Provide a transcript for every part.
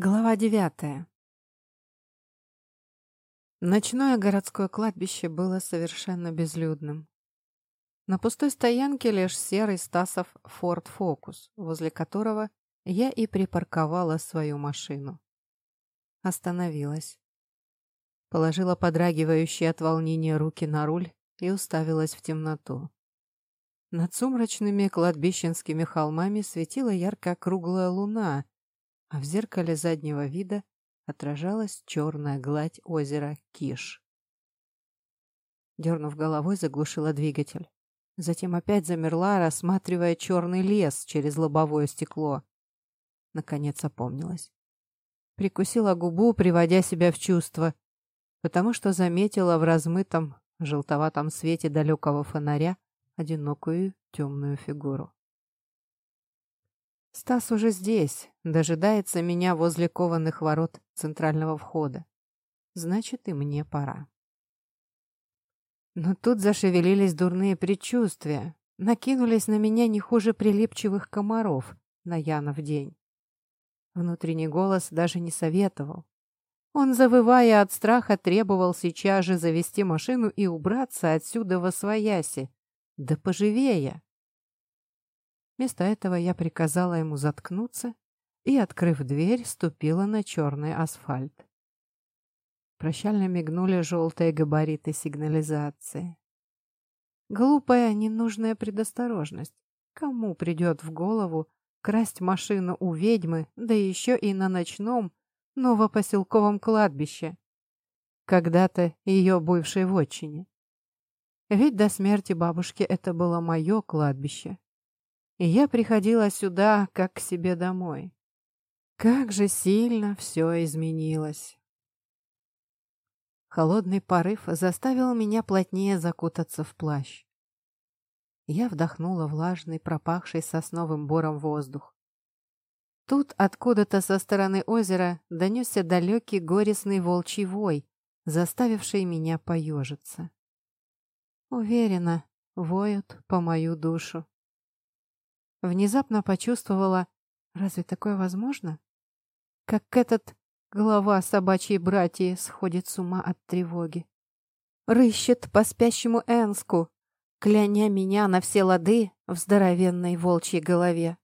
Глава девятая. Ночное городское кладбище было совершенно безлюдным. На пустой стоянке лишь серый Стасов Форд Фокус, возле которого я и припарковала свою машину. Остановилась. Положила подрагивающие от волнения руки на руль и уставилась в темноту. Над сумрачными кладбищенскими холмами светила яркая круглая луна — а в зеркале заднего вида отражалась черная гладь озера Киш. Дернув головой, заглушила двигатель. Затем опять замерла, рассматривая черный лес через лобовое стекло. Наконец опомнилась. Прикусила губу, приводя себя в чувство, потому что заметила в размытом желтоватом свете далекого фонаря одинокую темную фигуру. Стас уже здесь, дожидается меня возле кованых ворот центрального входа. Значит, и мне пора. Но тут зашевелились дурные предчувствия, накинулись на меня не хуже прилипчивых комаров на Янов день. Внутренний голос даже не советовал. Он, завывая от страха, требовал сейчас же завести машину и убраться отсюда во свояси. Да поживее! Вместо этого я приказала ему заткнуться и, открыв дверь, ступила на черный асфальт. Прощально мигнули желтые габариты сигнализации. Глупая, ненужная предосторожность. Кому придет в голову красть машину у ведьмы, да еще и на ночном новопоселковом кладбище? Когда-то ее бывшей вотчине. Ведь до смерти бабушки это было мое кладбище и я приходила сюда, как к себе домой. Как же сильно все изменилось. Холодный порыв заставил меня плотнее закутаться в плащ. Я вдохнула влажный, пропахший сосновым бором воздух. Тут откуда-то со стороны озера донесся далекий горестный волчий вой, заставивший меня поежиться. Уверена, воют по мою душу. Внезапно почувствовала, разве такое возможно? Как этот глава собачьей братьи сходит с ума от тревоги. Рыщет по спящему Энску, кляня меня на все лады в здоровенной волчьей голове.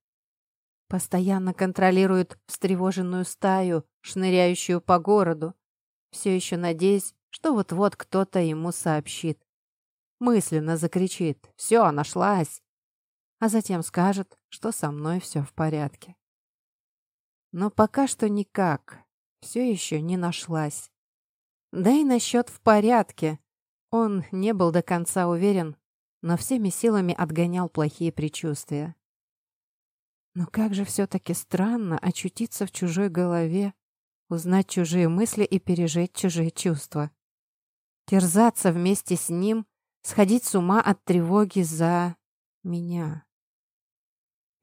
Постоянно контролирует встревоженную стаю, шныряющую по городу, все еще надеясь, что вот-вот кто-то ему сообщит. Мысленно закричит «Все, нашлась!» А затем скажет, что со мной все в порядке. Но пока что никак, все еще не нашлась. Да и насчет «в порядке» он не был до конца уверен, но всеми силами отгонял плохие предчувствия. Но как же все-таки странно очутиться в чужой голове, узнать чужие мысли и пережить чужие чувства. Терзаться вместе с ним, сходить с ума от тревоги за меня.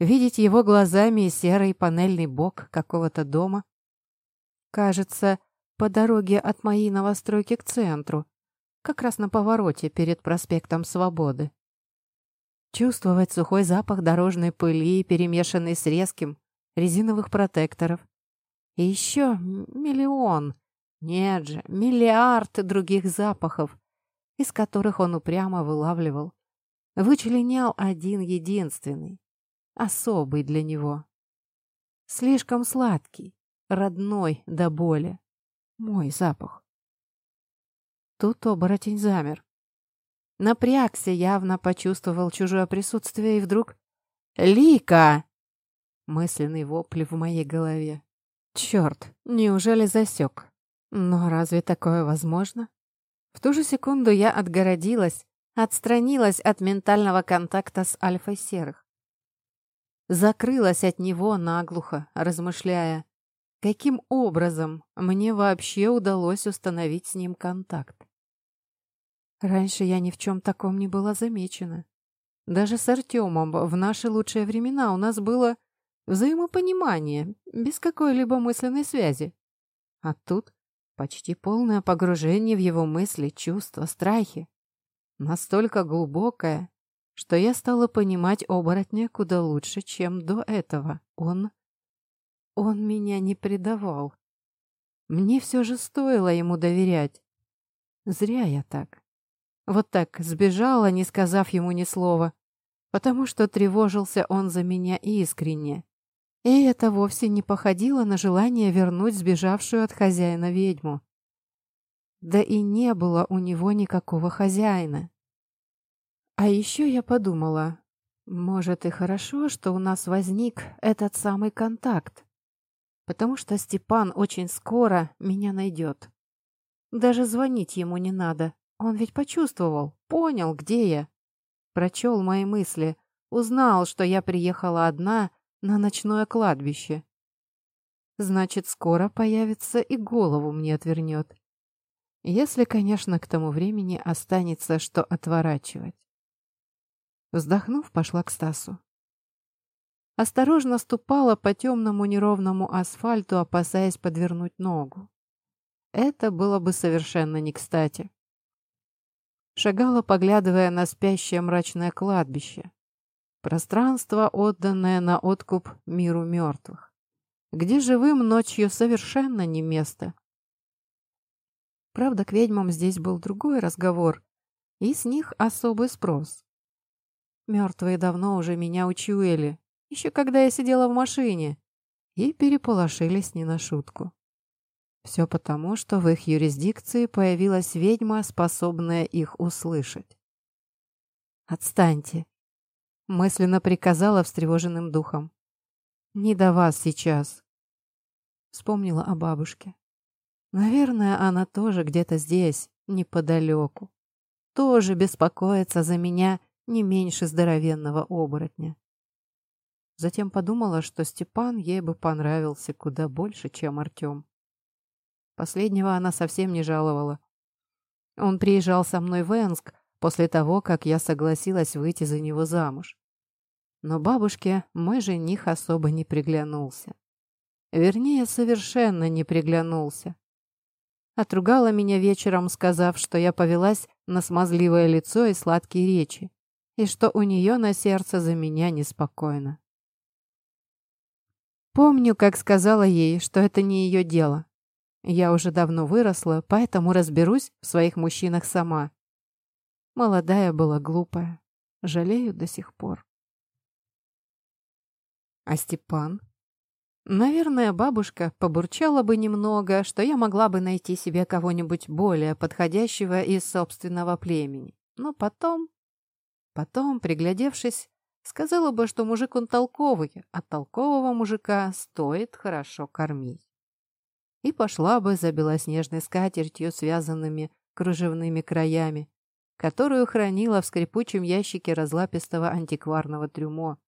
Видеть его глазами и серый панельный бок какого-то дома. Кажется, по дороге от моей новостройки к центру, как раз на повороте перед проспектом Свободы. Чувствовать сухой запах дорожной пыли, перемешанный с резким, резиновых протекторов. И еще миллион, нет же, миллиард других запахов, из которых он упрямо вылавливал вычленял один единственный, особый для него. Слишком сладкий, родной до боли. Мой запах. Тут оборотень замер. Напрягся, явно почувствовал чужое присутствие и вдруг... «Лика!» Мысленный вопль в моей голове. Черт, неужели засек? Но разве такое возможно? В ту же секунду я отгородилась, Отстранилась от ментального контакта с Альфой Серых. Закрылась от него наглухо, размышляя, каким образом мне вообще удалось установить с ним контакт. Раньше я ни в чем таком не была замечена. Даже с Артемом в наши лучшие времена у нас было взаимопонимание, без какой-либо мысленной связи. А тут почти полное погружение в его мысли, чувства, страхи настолько глубокая, что я стала понимать оборотня куда лучше, чем до этого. Он он меня не предавал. Мне все же стоило ему доверять. Зря я так. Вот так сбежала, не сказав ему ни слова, потому что тревожился он за меня искренне. И это вовсе не походило на желание вернуть сбежавшую от хозяина ведьму. Да и не было у него никакого хозяина. А еще я подумала, может и хорошо, что у нас возник этот самый контакт, потому что Степан очень скоро меня найдет. Даже звонить ему не надо, он ведь почувствовал, понял, где я. Прочел мои мысли, узнал, что я приехала одна на ночное кладбище. Значит, скоро появится и голову мне отвернет. Если, конечно, к тому времени останется, что отворачивать. Вздохнув, пошла к Стасу. Осторожно ступала по темному неровному асфальту, опасаясь подвернуть ногу. Это было бы совершенно не кстати. Шагала, поглядывая на спящее мрачное кладбище. Пространство, отданное на откуп миру мертвых, где живым ночью совершенно не место. Правда, к ведьмам здесь был другой разговор, и с них особый спрос. Мертвые давно уже меня учуяли, еще когда я сидела в машине, и переполошились не на шутку. Все потому, что в их юрисдикции появилась ведьма, способная их услышать. «Отстаньте!» мысленно приказала встревоженным духом. «Не до вас сейчас!» Вспомнила о бабушке. Наверное, она тоже где-то здесь, неподалеку. Тоже беспокоится за меня не меньше здоровенного оборотня. Затем подумала, что Степан ей бы понравился куда больше, чем Артем. Последнего она совсем не жаловала. Он приезжал со мной в Энск после того, как я согласилась выйти за него замуж. Но бабушке мой жених особо не приглянулся. Вернее, совершенно не приглянулся. Отругала меня вечером, сказав, что я повелась на смазливое лицо и сладкие речи, и что у нее на сердце за меня неспокойно. Помню, как сказала ей, что это не ее дело. Я уже давно выросла, поэтому разберусь в своих мужчинах сама. Молодая была глупая. Жалею до сих пор. А Степан? Наверное, бабушка побурчала бы немного, что я могла бы найти себе кого-нибудь более подходящего из собственного племени. Но потом... Потом, приглядевшись, сказала бы, что мужик он толковый, а толкового мужика стоит хорошо кормить. И пошла бы за белоснежной скатертью, связанными кружевными краями, которую хранила в скрипучем ящике разлапистого антикварного трюмо,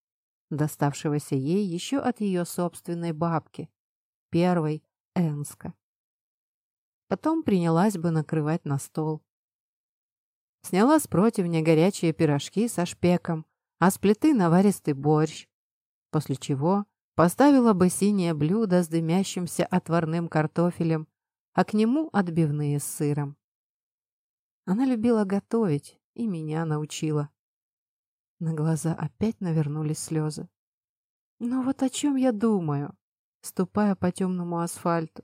доставшегося ей еще от ее собственной бабки, первой Энска. Потом принялась бы накрывать на стол. Сняла с противня горячие пирожки со шпеком, а с плиты наваристый борщ, после чего поставила бы синее блюдо с дымящимся отварным картофелем, а к нему отбивные с сыром. Она любила готовить и меня научила. На глаза опять навернулись слезы. Но вот о чем я думаю, ступая по темному асфальту.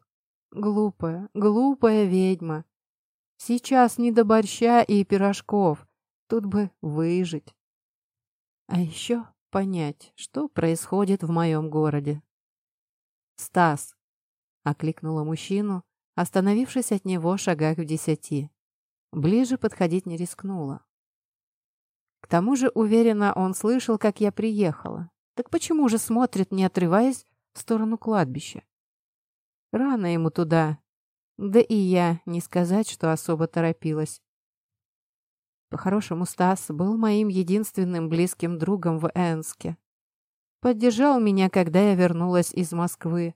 Глупая, глупая ведьма. Сейчас не до борща и пирожков. Тут бы выжить. А еще понять, что происходит в моем городе. «Стас!» — окликнула мужчину, остановившись от него шагах в десяти. Ближе подходить не рискнула. К тому же, уверенно, он слышал, как я приехала. Так почему же смотрит, не отрываясь, в сторону кладбища? Рано ему туда. Да и я, не сказать, что особо торопилась. По-хорошему, Стас был моим единственным близким другом в Энске. Поддержал меня, когда я вернулась из Москвы.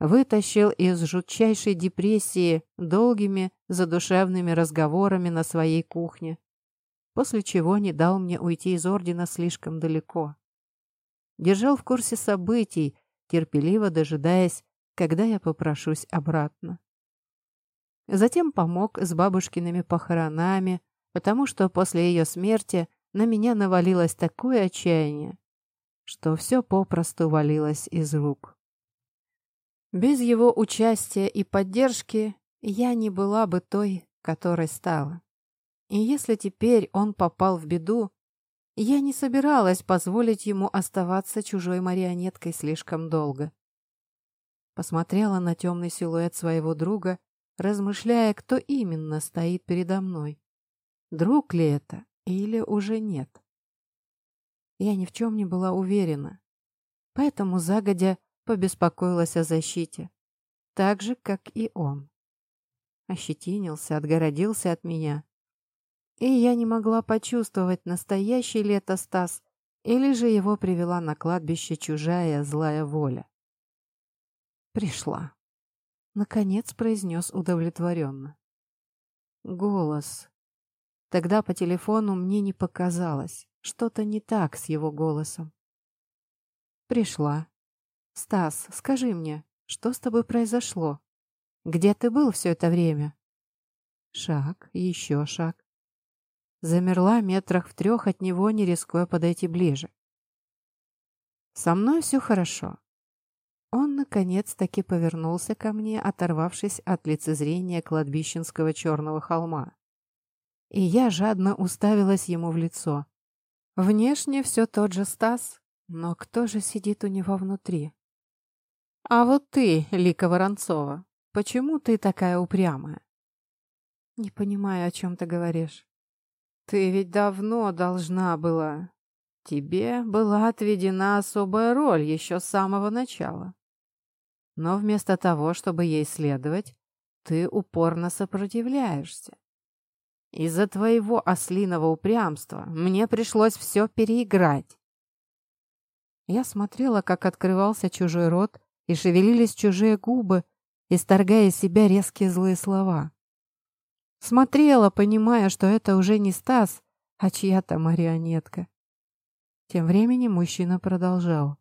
Вытащил из жутчайшей депрессии долгими задушевными разговорами на своей кухне после чего не дал мне уйти из ордена слишком далеко. Держал в курсе событий, терпеливо дожидаясь, когда я попрошусь обратно. Затем помог с бабушкиными похоронами, потому что после ее смерти на меня навалилось такое отчаяние, что все попросту валилось из рук. Без его участия и поддержки я не была бы той, которой стала. И если теперь он попал в беду, я не собиралась позволить ему оставаться чужой марионеткой слишком долго. Посмотрела на темный силуэт своего друга, размышляя, кто именно стоит передо мной. Друг ли это или уже нет? Я ни в чем не была уверена, поэтому загодя побеспокоилась о защите, так же, как и он. Ощетинился, отгородился от меня. И я не могла почувствовать, настоящий ли это Стас, или же его привела на кладбище чужая злая воля. Пришла. Наконец произнес удовлетворенно. Голос. Тогда по телефону мне не показалось. Что-то не так с его голосом. Пришла. «Стас, скажи мне, что с тобой произошло? Где ты был все это время?» Шаг, еще шаг. Замерла метрах в трех от него, не рискуя подойти ближе. «Со мной все хорошо». Он, наконец-таки, повернулся ко мне, оторвавшись от лицезрения кладбищенского черного холма. И я жадно уставилась ему в лицо. Внешне все тот же Стас, но кто же сидит у него внутри? «А вот ты, Лика Воронцова, почему ты такая упрямая?» «Не понимаю, о чем ты говоришь». «Ты ведь давно должна была. Тебе была отведена особая роль еще с самого начала. Но вместо того, чтобы ей следовать, ты упорно сопротивляешься. Из-за твоего ослиного упрямства мне пришлось все переиграть. Я смотрела, как открывался чужой рот, и шевелились чужие губы, исторгая из себя резкие злые слова. Смотрела, понимая, что это уже не Стас, а чья-то марионетка. Тем временем мужчина продолжал.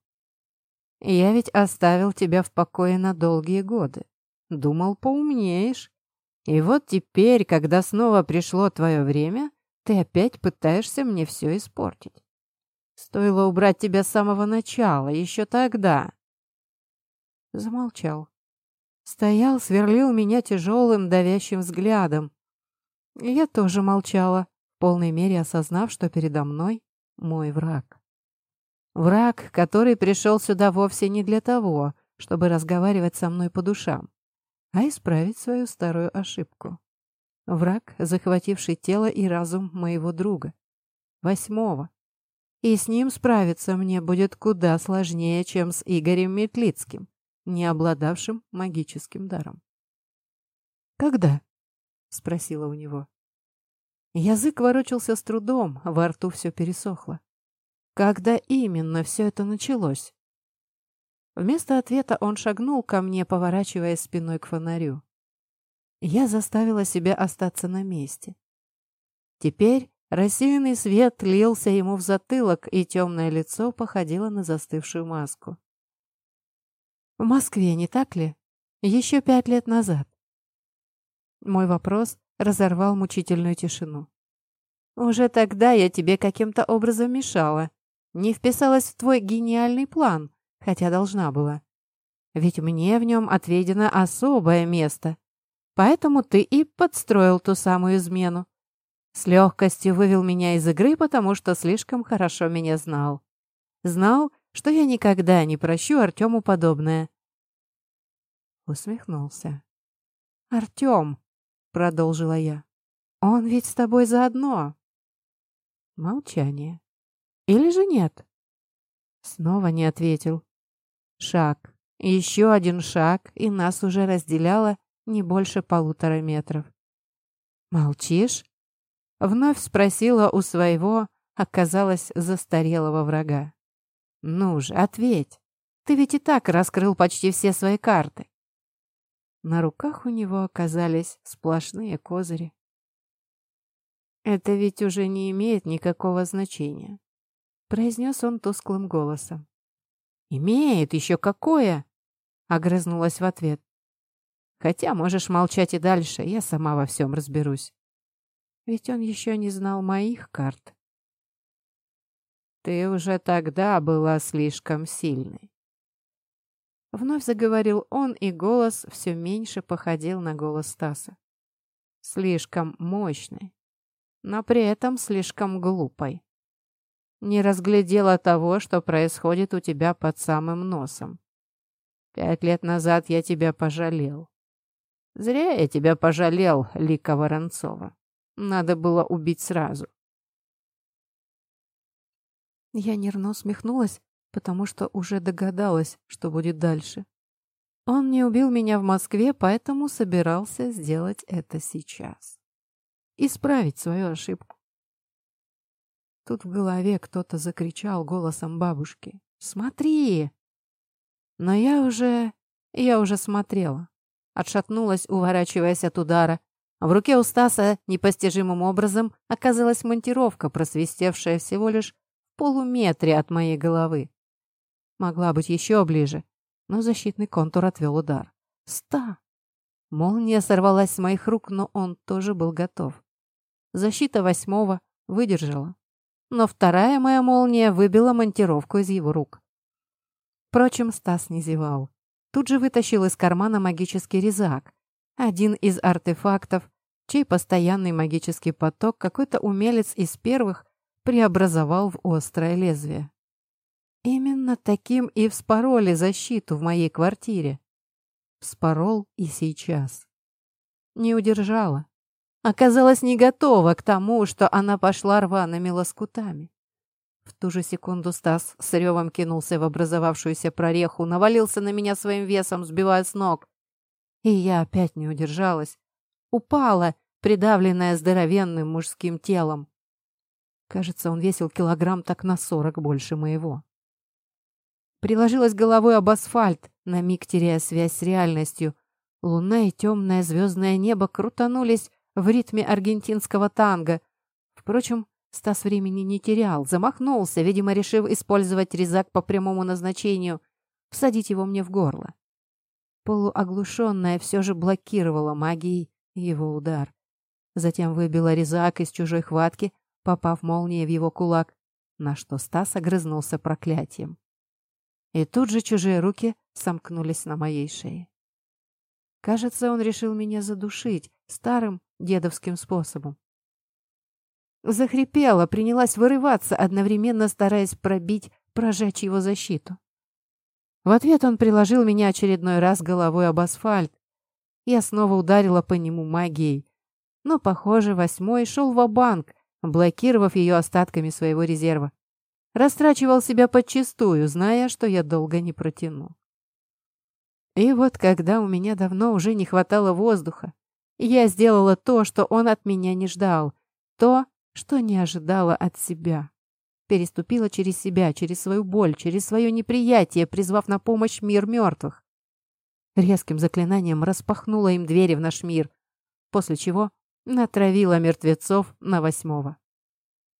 «Я ведь оставил тебя в покое на долгие годы. Думал, поумнеешь. И вот теперь, когда снова пришло твое время, ты опять пытаешься мне все испортить. Стоило убрать тебя с самого начала, еще тогда, Замолчал. Стоял, сверлил меня тяжелым, давящим взглядом. Я тоже молчала, в полной мере осознав, что передо мной мой враг. Враг, который пришел сюда вовсе не для того, чтобы разговаривать со мной по душам, а исправить свою старую ошибку. Враг, захвативший тело и разум моего друга. Восьмого. И с ним справиться мне будет куда сложнее, чем с Игорем Метлицким не обладавшим магическим даром. «Когда?» — спросила у него. Язык ворочался с трудом, во рту все пересохло. Когда именно все это началось? Вместо ответа он шагнул ко мне, поворачиваясь спиной к фонарю. Я заставила себя остаться на месте. Теперь рассеянный свет лился ему в затылок, и темное лицо походило на застывшую маску. В Москве, не так ли? Еще пять лет назад. Мой вопрос разорвал мучительную тишину. Уже тогда я тебе каким-то образом мешала. Не вписалась в твой гениальный план, хотя должна была. Ведь мне в нем отведено особое место. Поэтому ты и подстроил ту самую измену. С легкостью вывел меня из игры, потому что слишком хорошо меня знал. Знал, что я никогда не прощу Артему подобное. Усмехнулся. «Артем!» — продолжила я. «Он ведь с тобой заодно!» Молчание. «Или же нет?» Снова не ответил. Шаг. Еще один шаг, и нас уже разделяло не больше полутора метров. «Молчишь?» Вновь спросила у своего, оказалось, застарелого врага. «Ну же, ответь. Ты ведь и так раскрыл почти все свои карты». На руках у него оказались сплошные козыри. «Это ведь уже не имеет никакого значения», — произнес он тусклым голосом. «Имеет еще какое!» — огрызнулась в ответ. «Хотя можешь молчать и дальше, я сама во всем разберусь. Ведь он еще не знал моих карт. Ты уже тогда была слишком сильной. Вновь заговорил он, и голос все меньше походил на голос Стаса. Слишком мощный, но при этом слишком глупой. Не разглядела того, что происходит у тебя под самым носом. Пять лет назад я тебя пожалел. Зря я тебя пожалел, Лика Воронцова. Надо было убить сразу. Я нервно усмехнулась, потому что уже догадалась, что будет дальше. Он не убил меня в Москве, поэтому собирался сделать это сейчас. Исправить свою ошибку. Тут в голове кто-то закричал голосом бабушки. «Смотри!» Но я уже... я уже смотрела. Отшатнулась, уворачиваясь от удара. В руке у Стаса непостижимым образом оказалась монтировка, просвистевшая всего лишь в полуметре от моей головы. Могла быть еще ближе, но защитный контур отвел удар. «Ста!» Молния сорвалась с моих рук, но он тоже был готов. Защита восьмого выдержала. Но вторая моя молния выбила монтировку из его рук. Впрочем, Стас не зевал. Тут же вытащил из кармана магический резак. Один из артефактов, чей постоянный магический поток какой-то умелец из первых преобразовал в острое лезвие. Именно таким и вспороли защиту в моей квартире. Вспорол и сейчас. Не удержала. Оказалась не готова к тому, что она пошла рваными лоскутами. В ту же секунду Стас с ревом кинулся в образовавшуюся прореху, навалился на меня своим весом, сбивая с ног. И я опять не удержалась. Упала, придавленная здоровенным мужским телом. Кажется, он весил килограмм так на сорок больше моего. Приложилась головой об асфальт, на миг теряя связь с реальностью. Луна и темное звездное небо крутанулись в ритме аргентинского танго. Впрочем, Стас времени не терял, замахнулся, видимо, решив использовать резак по прямому назначению, всадить его мне в горло. Полуоглушенная все же блокировала магией его удар. Затем выбила резак из чужой хватки, попав молнией в его кулак, на что Стас огрызнулся проклятием. И тут же чужие руки сомкнулись на моей шее. Кажется, он решил меня задушить старым дедовским способом. Захрипела, принялась вырываться, одновременно стараясь пробить, прожечь его защиту. В ответ он приложил меня очередной раз головой об асфальт. Я снова ударила по нему магией. Но, похоже, восьмой шел в банк блокировав ее остатками своего резерва. Растрачивал себя подчистую, зная, что я долго не протяну. И вот когда у меня давно уже не хватало воздуха, я сделала то, что он от меня не ждал, то, что не ожидала от себя. Переступила через себя, через свою боль, через свое неприятие, призвав на помощь мир мертвых. Резким заклинанием распахнула им двери в наш мир, после чего натравила мертвецов на восьмого.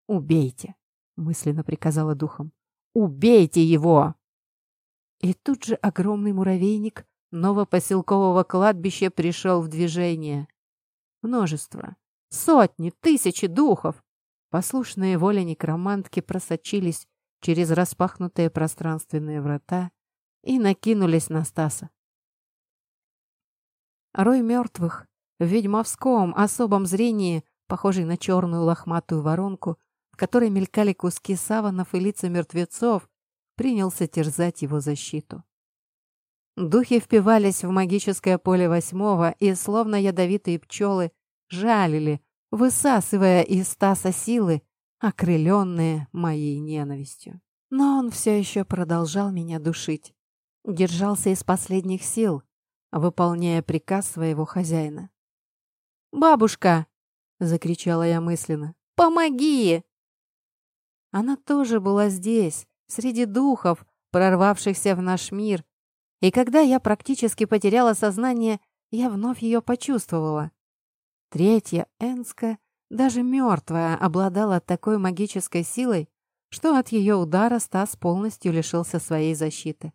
«Убейте!» Мысленно приказала духом. «Убейте его!» И тут же огромный муравейник новопоселкового кладбища пришел в движение. Множество, сотни, тысячи духов, послушные воле некромантки просочились через распахнутые пространственные врата и накинулись на Стаса. Рой мертвых в ведьмовском особом зрении, похожий на черную лохматую воронку, в которой мелькали куски саванов и лица мертвецов, принялся терзать его защиту. Духи впивались в магическое поле восьмого и, словно ядовитые пчелы, жалили, высасывая из Стаса силы, окрыленные моей ненавистью. Но он все еще продолжал меня душить. Держался из последних сил, выполняя приказ своего хозяина. «Бабушка!» — закричала я мысленно. «Помоги!» Она тоже была здесь, среди духов, прорвавшихся в наш мир. И когда я практически потеряла сознание, я вновь ее почувствовала. Третья, Энска, даже мертвая, обладала такой магической силой, что от ее удара Стас полностью лишился своей защиты.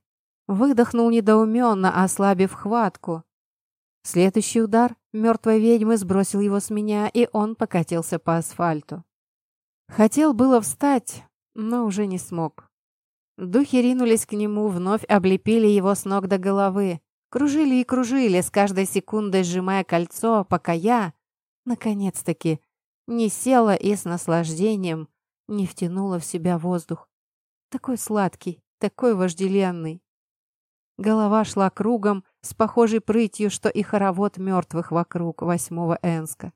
Выдохнул недоуменно, ослабив хватку. Следующий удар мертвой ведьмы сбросил его с меня, и он покатился по асфальту. Хотел было встать, но уже не смог. Духи ринулись к нему, вновь облепили его с ног до головы. Кружили и кружили, с каждой секундой сжимая кольцо, пока я, наконец-таки, не села и с наслаждением не втянула в себя воздух. Такой сладкий, такой вожделенный. Голова шла кругом, с похожей прытью, что и хоровод мертвых вокруг восьмого Энска.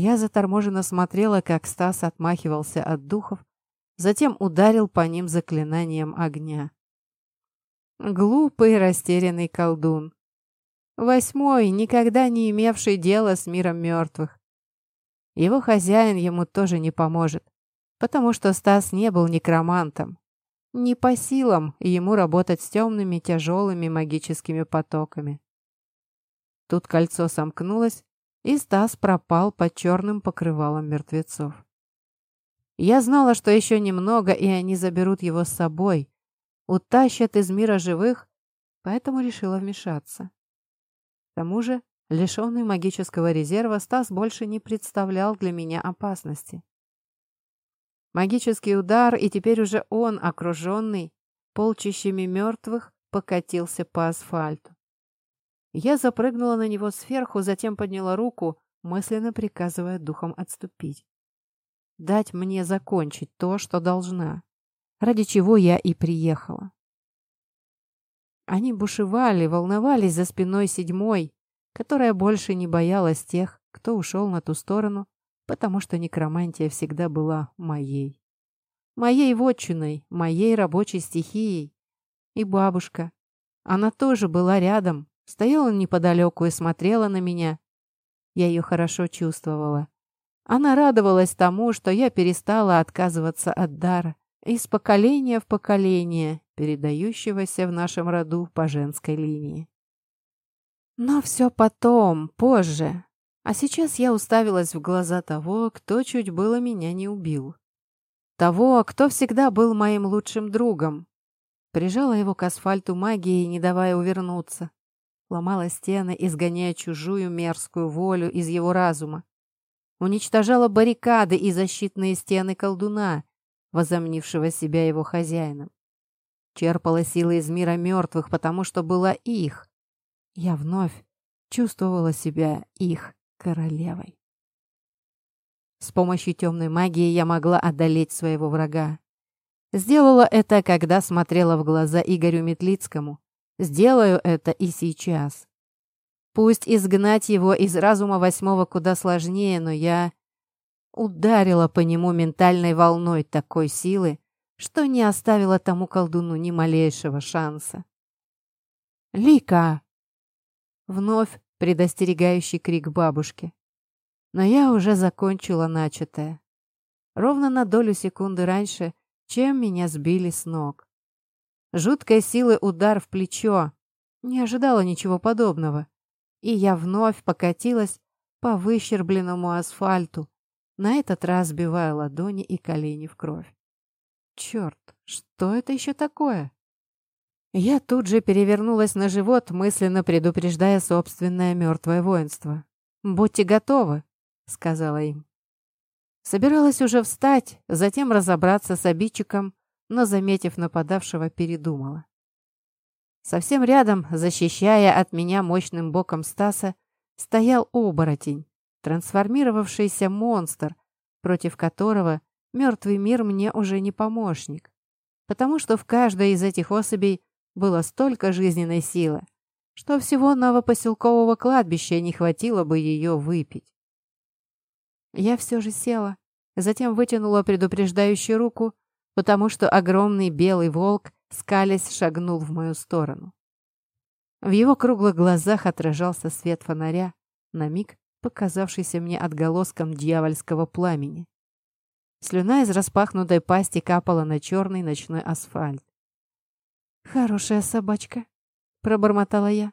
Я заторможенно смотрела, как Стас отмахивался от духов, затем ударил по ним заклинанием огня. Глупый растерянный колдун. Восьмой, никогда не имевший дела с миром мертвых. Его хозяин ему тоже не поможет, потому что Стас не был некромантом. Не по силам ему работать с темными тяжелыми магическими потоками. Тут кольцо сомкнулось, и Стас пропал под черным покрывалом мертвецов. Я знала, что еще немного, и они заберут его с собой, утащат из мира живых, поэтому решила вмешаться. К тому же, лишенный магического резерва, Стас больше не представлял для меня опасности. Магический удар, и теперь уже он, окруженный полчищами мертвых, покатился по асфальту. Я запрыгнула на него сверху, затем подняла руку, мысленно приказывая духом отступить. Дать мне закончить то, что должна, ради чего я и приехала. Они бушевали, волновались за спиной седьмой, которая больше не боялась тех, кто ушел на ту сторону, потому что некромантия всегда была моей. Моей вотчиной, моей рабочей стихией. И бабушка. Она тоже была рядом, стояла неподалеку и смотрела на меня. Я ее хорошо чувствовала. Она радовалась тому, что я перестала отказываться от дара, из поколения в поколение, передающегося в нашем роду по женской линии. Но все потом, позже, а сейчас я уставилась в глаза того, кто чуть было меня не убил. Того, кто всегда был моим лучшим другом. Прижала его к асфальту магией, не давая увернуться. Ломала стены, изгоняя чужую мерзкую волю из его разума. Уничтожала баррикады и защитные стены колдуна, возомнившего себя его хозяином. Черпала силы из мира мертвых, потому что была их. Я вновь чувствовала себя их королевой. С помощью темной магии я могла одолеть своего врага. Сделала это, когда смотрела в глаза Игорю Метлицкому. Сделаю это и сейчас. Пусть изгнать его из разума восьмого куда сложнее, но я ударила по нему ментальной волной такой силы, что не оставила тому колдуну ни малейшего шанса. «Лика!» Вновь предостерегающий крик бабушки. Но я уже закончила начатое. Ровно на долю секунды раньше, чем меня сбили с ног. Жуткой силы удар в плечо. Не ожидала ничего подобного. И я вновь покатилась по выщербленному асфальту, на этот раз сбивая ладони и колени в кровь. Черт, что это еще такое? Я тут же перевернулась на живот, мысленно предупреждая собственное мертвое воинство. «Будьте готовы», — сказала им. Собиралась уже встать, затем разобраться с обидчиком, но, заметив нападавшего, передумала. Совсем рядом, защищая от меня мощным боком Стаса, стоял оборотень, трансформировавшийся монстр, против которого мертвый мир мне уже не помощник, потому что в каждой из этих особей было столько жизненной силы, что всего новопоселкового кладбища не хватило бы ее выпить. Я все же села, затем вытянула предупреждающую руку, потому что огромный белый волк, скалясь, шагнул в мою сторону. В его круглых глазах отражался свет фонаря, на миг показавшийся мне отголоском дьявольского пламени. Слюна из распахнутой пасти капала на черный ночной асфальт. «Хорошая собачка», — пробормотала я.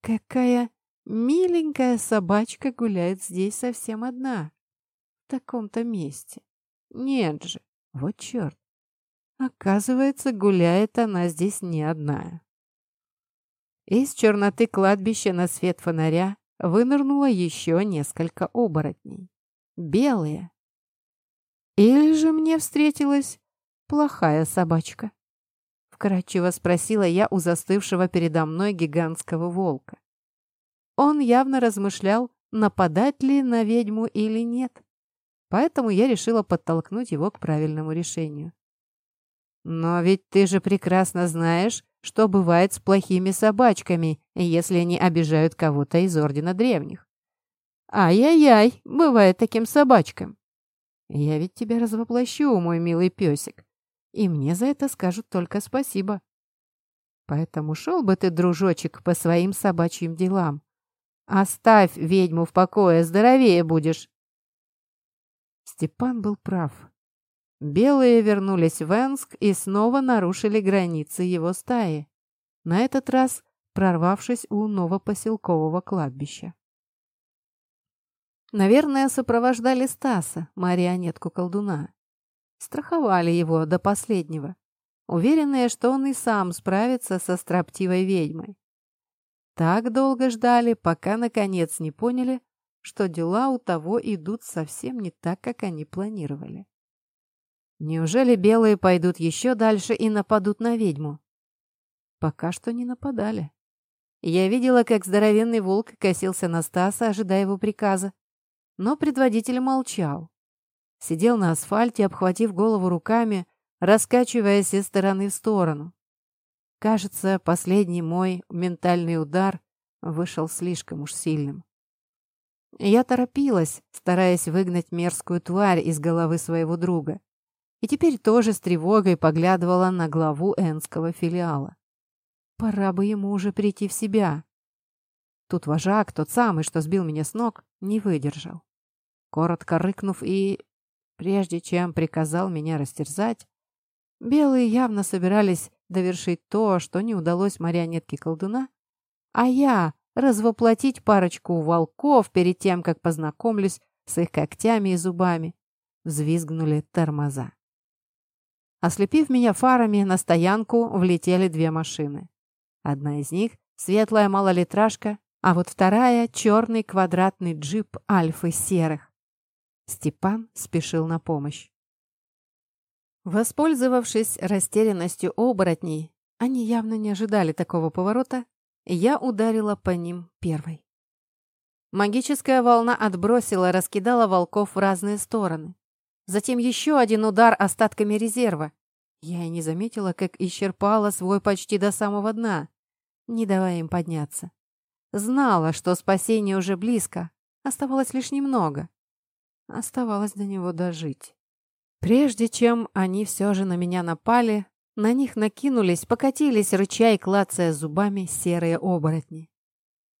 «Какая миленькая собачка гуляет здесь совсем одна. В таком-то месте. Нет же, вот черт. Оказывается, гуляет она здесь не одна». Из черноты кладбища на свет фонаря вынырнуло еще несколько оборотней. Белые. Или же мне встретилась плохая собачка. Вкратчиво спросила я у застывшего передо мной гигантского волка. Он явно размышлял, нападать ли на ведьму или нет. Поэтому я решила подтолкнуть его к правильному решению. «Но ведь ты же прекрасно знаешь, что бывает с плохими собачками, если они обижают кого-то из Ордена Древних. Ай-яй-яй, бывает таким собачкам. Я ведь тебя развоплощу, мой милый песик, и мне за это скажут только спасибо. Поэтому шел бы ты, дружочек, по своим собачьим делам. Оставь ведьму в покое, здоровее будешь. Степан был прав. Белые вернулись в Энск и снова нарушили границы его стаи, на этот раз прорвавшись у новопоселкового кладбища. Наверное, сопровождали Стаса, марионетку колдуна. Страховали его до последнего, уверенные, что он и сам справится со строптивой ведьмой. Так долго ждали, пока наконец не поняли, что дела у того идут совсем не так, как они планировали. Неужели белые пойдут еще дальше и нападут на ведьму? Пока что не нападали. Я видела, как здоровенный волк косился на Стаса, ожидая его приказа. Но предводитель молчал. Сидел на асфальте, обхватив голову руками, раскачиваясь из стороны в сторону. Кажется, последний мой ментальный удар вышел слишком уж сильным. Я торопилась, стараясь выгнать мерзкую тварь из головы своего друга. И теперь тоже с тревогой поглядывала на главу энского филиала. Пора бы ему уже прийти в себя. Тут вожак, тот самый, что сбил меня с ног, не выдержал. Коротко рыкнув и, прежде чем приказал меня растерзать, белые явно собирались довершить то, что не удалось марионетке колдуна, а я развоплотить парочку волков перед тем, как познакомлюсь с их когтями и зубами, взвизгнули тормоза. Ослепив меня фарами, на стоянку влетели две машины. Одна из них — светлая малолитражка, а вот вторая — черный квадратный джип Альфы серых. Степан спешил на помощь. Воспользовавшись растерянностью оборотней, они явно не ожидали такого поворота, я ударила по ним первой. Магическая волна отбросила, раскидала волков в разные стороны. Затем еще один удар остатками резерва. Я и не заметила, как исчерпала свой почти до самого дна, не давая им подняться. Знала, что спасение уже близко, оставалось лишь немного. Оставалось до него дожить. Прежде чем они все же на меня напали, на них накинулись, покатились, рыча и клацая зубами, серые оборотни.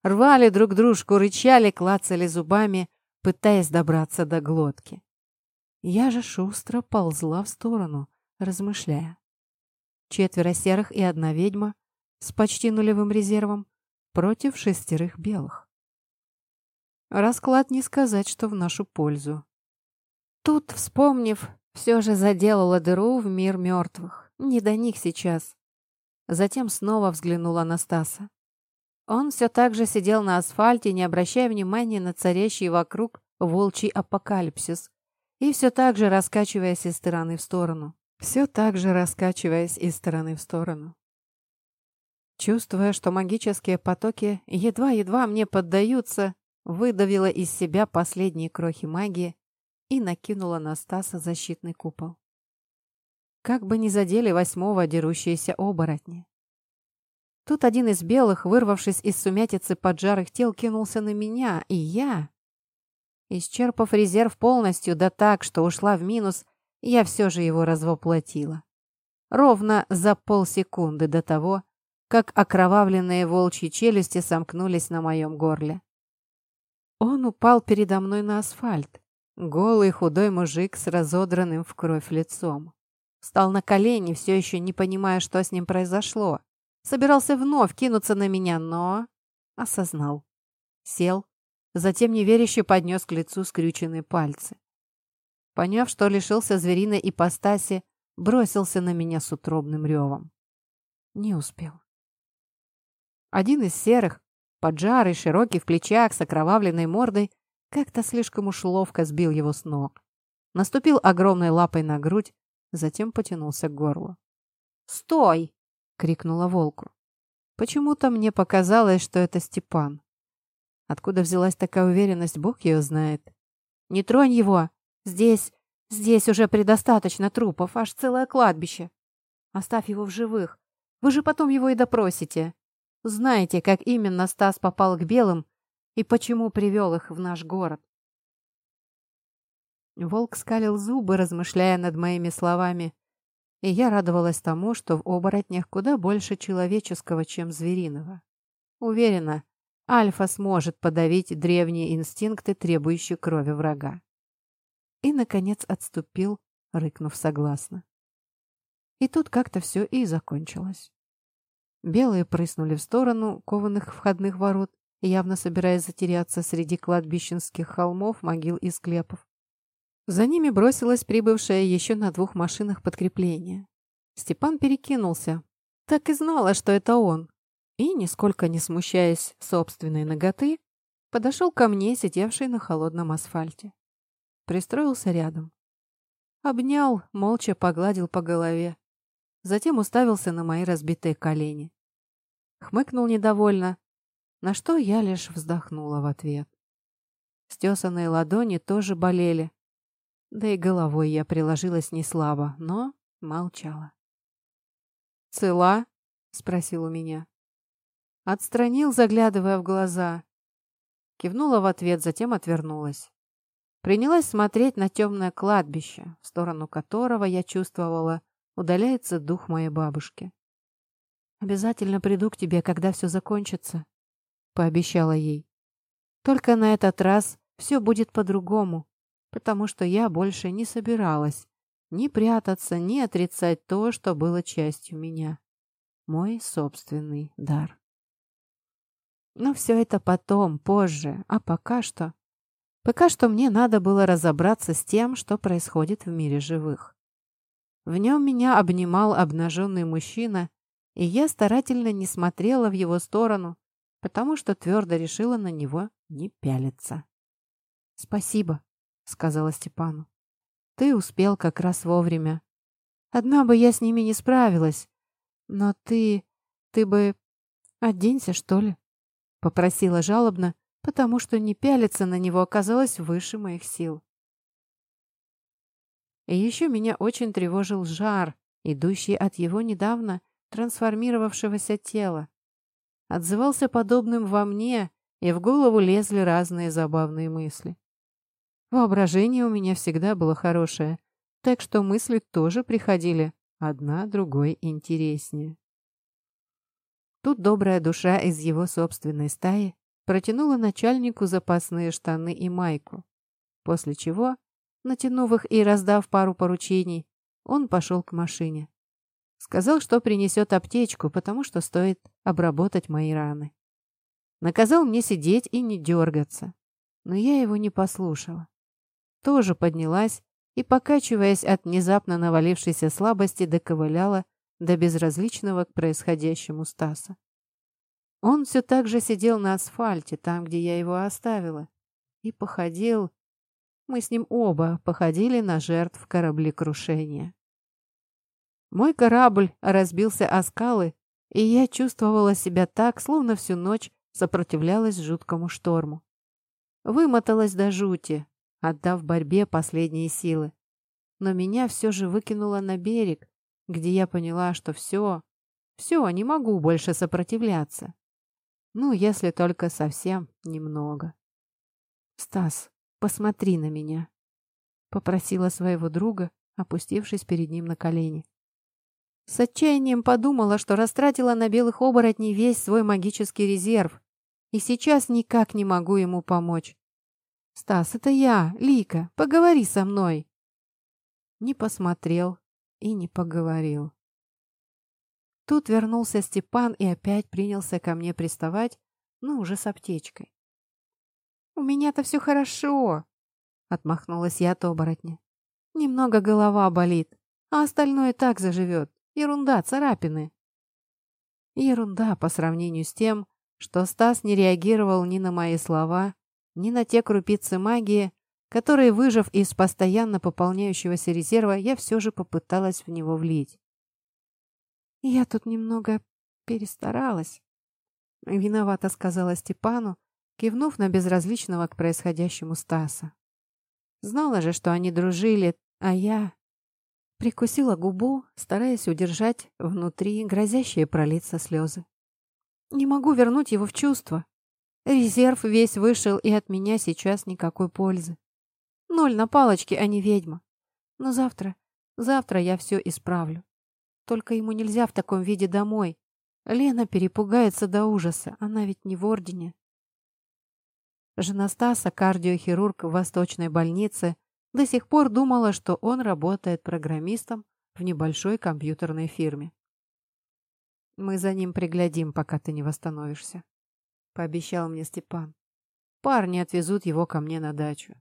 Рвали друг дружку, рычали, клацали зубами, пытаясь добраться до глотки. Я же шустро ползла в сторону, размышляя. Четверо серых и одна ведьма с почти нулевым резервом против шестерых белых. Расклад не сказать, что в нашу пользу. Тут, вспомнив, все же заделала дыру в мир мертвых. Не до них сейчас. Затем снова взглянула на Стаса. Он все так же сидел на асфальте, не обращая внимания на царящий вокруг волчий апокалипсис, и все так же раскачиваясь из стороны в сторону. Все так же раскачиваясь из стороны в сторону. Чувствуя, что магические потоки едва-едва мне поддаются, выдавила из себя последние крохи магии и накинула на Стаса защитный купол. Как бы ни задели восьмого дерущиеся оборотни. Тут один из белых, вырвавшись из сумятицы поджарых тел, кинулся на меня, и я... Исчерпав резерв полностью, да так, что ушла в минус, я все же его развоплотила. Ровно за полсекунды до того, как окровавленные волчьи челюсти сомкнулись на моем горле. Он упал передо мной на асфальт, голый худой мужик с разодранным в кровь лицом. Встал на колени, все еще не понимая, что с ним произошло. Собирался вновь кинуться на меня, но... Осознал. Сел, затем неверяще поднес к лицу скрюченные пальцы. Поняв, что лишился звериной ипостаси, бросился на меня с утробным ревом. Не успел. Один из серых, поджарый, широкий в плечах, с окровавленной мордой, как-то слишком уж ловко сбил его с ног. Наступил огромной лапой на грудь, затем потянулся к горлу. «Стой!» крикнула волку. Почему-то мне показалось, что это Степан. Откуда взялась такая уверенность, бог ее знает. «Не тронь его! Здесь, здесь уже предостаточно трупов, аж целое кладбище. Оставь его в живых. Вы же потом его и допросите. Знаете, как именно Стас попал к белым и почему привел их в наш город?» Волк скалил зубы, размышляя над моими словами, и я радовалась тому, что в оборотнях куда больше человеческого, чем звериного. Уверена, Альфа сможет подавить древние инстинкты, требующие крови врага. И, наконец, отступил, рыкнув согласно. И тут как-то все и закончилось. Белые прыснули в сторону кованых входных ворот, явно собираясь затеряться среди кладбищенских холмов, могил и склепов. За ними бросилось прибывшее еще на двух машинах подкрепление. Степан перекинулся. Так и знала, что это он. И, нисколько не смущаясь собственной ноготы, подошел ко мне, сидевший на холодном асфальте. Пристроился рядом. Обнял, молча погладил по голове. Затем уставился на мои разбитые колени. Хмыкнул недовольно, на что я лишь вздохнула в ответ. Стесанные ладони тоже болели, да и головой я приложилась не слабо, но молчала. «Цела?» — спросил у меня. Отстранил, заглядывая в глаза. Кивнула в ответ, затем отвернулась. Принялась смотреть на темное кладбище, в сторону которого, я чувствовала, удаляется дух моей бабушки. «Обязательно приду к тебе, когда все закончится», — пообещала ей. «Только на этот раз все будет по-другому потому что я больше не собиралась ни прятаться, ни отрицать то, что было частью меня. Мой собственный дар. Но все это потом, позже, а пока что... Пока что мне надо было разобраться с тем, что происходит в мире живых. В нем меня обнимал обнаженный мужчина, и я старательно не смотрела в его сторону, потому что твердо решила на него не пялиться. «Спасибо», — сказала Степану. «Ты успел как раз вовремя. Одна бы я с ними не справилась. Но ты... ты бы... оденься, что ли?» Попросила жалобно, потому что не пялиться на него оказалось выше моих сил. И еще меня очень тревожил жар, идущий от его недавно трансформировавшегося тела. Отзывался подобным во мне, и в голову лезли разные забавные мысли. Воображение у меня всегда было хорошее, так что мысли тоже приходили, одна другой интереснее. Тут добрая душа из его собственной стаи протянула начальнику запасные штаны и майку, после чего, натянув их и раздав пару поручений, он пошел к машине. Сказал, что принесет аптечку, потому что стоит обработать мои раны. Наказал мне сидеть и не дергаться, но я его не послушала тоже поднялась и, покачиваясь от внезапно навалившейся слабости, доковыляла до безразличного к происходящему Стаса. Он все так же сидел на асфальте, там, где я его оставила, и походил... Мы с ним оба походили на жертв кораблекрушения. Мой корабль разбился о скалы, и я чувствовала себя так, словно всю ночь сопротивлялась жуткому шторму. Вымоталась до жути, отдав борьбе последние силы. Но меня все же выкинуло на берег, где я поняла, что все, все, не могу больше сопротивляться. Ну, если только совсем немного. «Стас, посмотри на меня», — попросила своего друга, опустившись перед ним на колени. С отчаянием подумала, что растратила на белых оборотней весь свой магический резерв, и сейчас никак не могу ему помочь. «Стас, это я, Лика, поговори со мной!» Не посмотрел и не поговорил. Тут вернулся Степан и опять принялся ко мне приставать, ну, уже с аптечкой. «У меня-то все хорошо!» — отмахнулась я от оборотня. «Немного голова болит, а остальное так заживет. Ерунда, царапины». Ерунда по сравнению с тем, что Стас не реагировал ни на мои слова, ни на те крупицы магии, которые, выжив из постоянно пополняющегося резерва, я все же попыталась в него влить. Я тут немного перестаралась. Виновато сказала Степану, кивнув на безразличного к происходящему Стаса. Знала же, что они дружили, а я... Прикусила губу, стараясь удержать внутри грозящие пролиться слезы. Не могу вернуть его в чувство. Резерв весь вышел, и от меня сейчас никакой пользы. Ноль на палочке, а не ведьма. Но завтра, завтра я все исправлю. Только ему нельзя в таком виде домой. Лена перепугается до ужаса, она ведь не в ордене. Жена Стаса, кардиохирург в Восточной больнице, до сих пор думала, что он работает программистом в небольшой компьютерной фирме. «Мы за ним приглядим, пока ты не восстановишься», — пообещал мне Степан. «Парни отвезут его ко мне на дачу».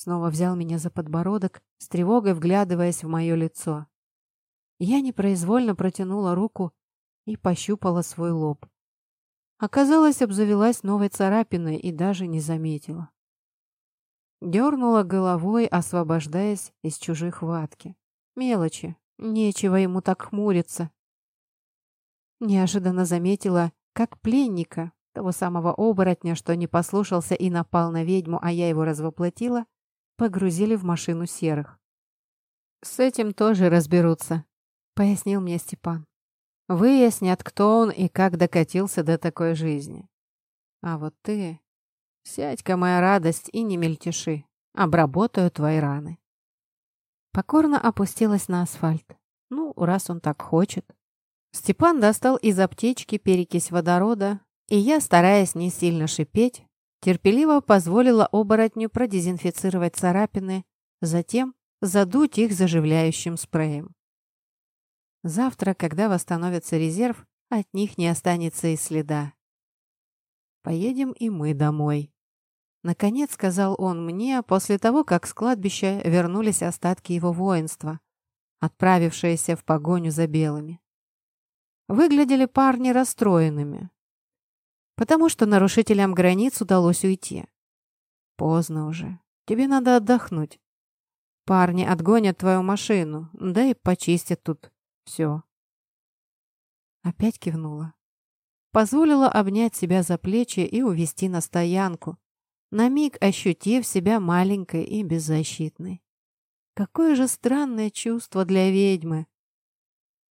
Снова взял меня за подбородок, с тревогой вглядываясь в мое лицо. Я непроизвольно протянула руку и пощупала свой лоб. Оказалось, обзавелась новой царапиной и даже не заметила. Дернула головой, освобождаясь из чужой хватки. Мелочи, нечего ему так хмуриться. Неожиданно заметила, как пленника, того самого оборотня, что не послушался и напал на ведьму, а я его развоплотила, погрузили в машину серых. «С этим тоже разберутся», — пояснил мне Степан. «Выяснят, кто он и как докатился до такой жизни. А вот ты... Сядь-ка, моя радость, и не мельтеши. Обработаю твои раны». Покорно опустилась на асфальт. Ну, раз он так хочет. Степан достал из аптечки перекись водорода, и я, стараясь не сильно шипеть, терпеливо позволила оборотню продезинфицировать царапины, затем задуть их заживляющим спреем. Завтра, когда восстановится резерв, от них не останется и следа. Поедем и мы домой. Наконец сказал он мне после того, как с кладбища вернулись остатки его воинства, отправившиеся в погоню за белыми. Выглядели парни расстроенными, потому что нарушителям границ удалось уйти. Поздно уже. Тебе надо отдохнуть. Парни отгонят твою машину, да и почистят тут все. Опять кивнула. Позволила обнять себя за плечи и увести на стоянку, на миг ощутив себя маленькой и беззащитной. Какое же странное чувство для ведьмы!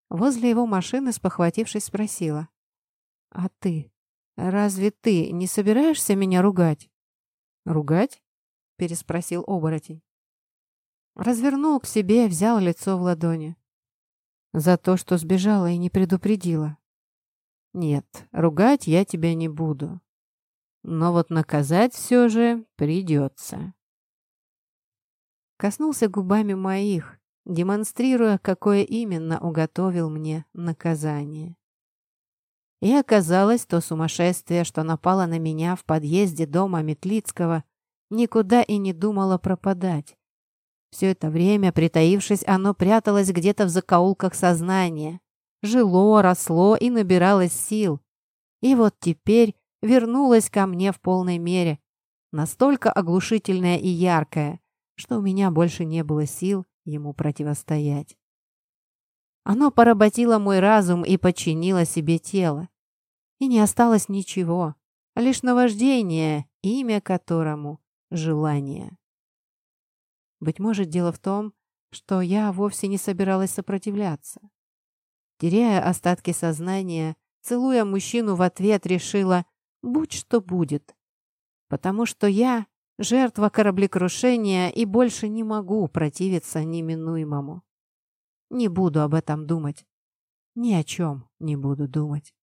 Возле его машины, спохватившись, спросила. «А ты? «Разве ты не собираешься меня ругать?» «Ругать?» — переспросил оборотень. Развернул к себе, взял лицо в ладони. «За то, что сбежала и не предупредила». «Нет, ругать я тебя не буду. Но вот наказать все же придется». Коснулся губами моих, демонстрируя, какое именно уготовил мне наказание. И оказалось, то сумасшествие, что напало на меня в подъезде дома Метлицкого, никуда и не думало пропадать. Все это время, притаившись, оно пряталось где-то в закоулках сознания. Жило, росло и набиралось сил. И вот теперь вернулось ко мне в полной мере, настолько оглушительное и яркое, что у меня больше не было сил ему противостоять. Оно поработило мой разум и подчинило себе тело. И не осталось ничего, лишь наваждение, имя которому — желание. Быть может, дело в том, что я вовсе не собиралась сопротивляться. Теряя остатки сознания, целуя мужчину в ответ, решила «будь что будет», потому что я — жертва кораблекрушения и больше не могу противиться неминуемому. Не буду об этом думать. Ни о чем не буду думать.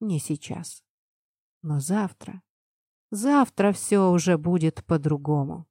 Не сейчас. Но завтра... Завтра все уже будет по-другому.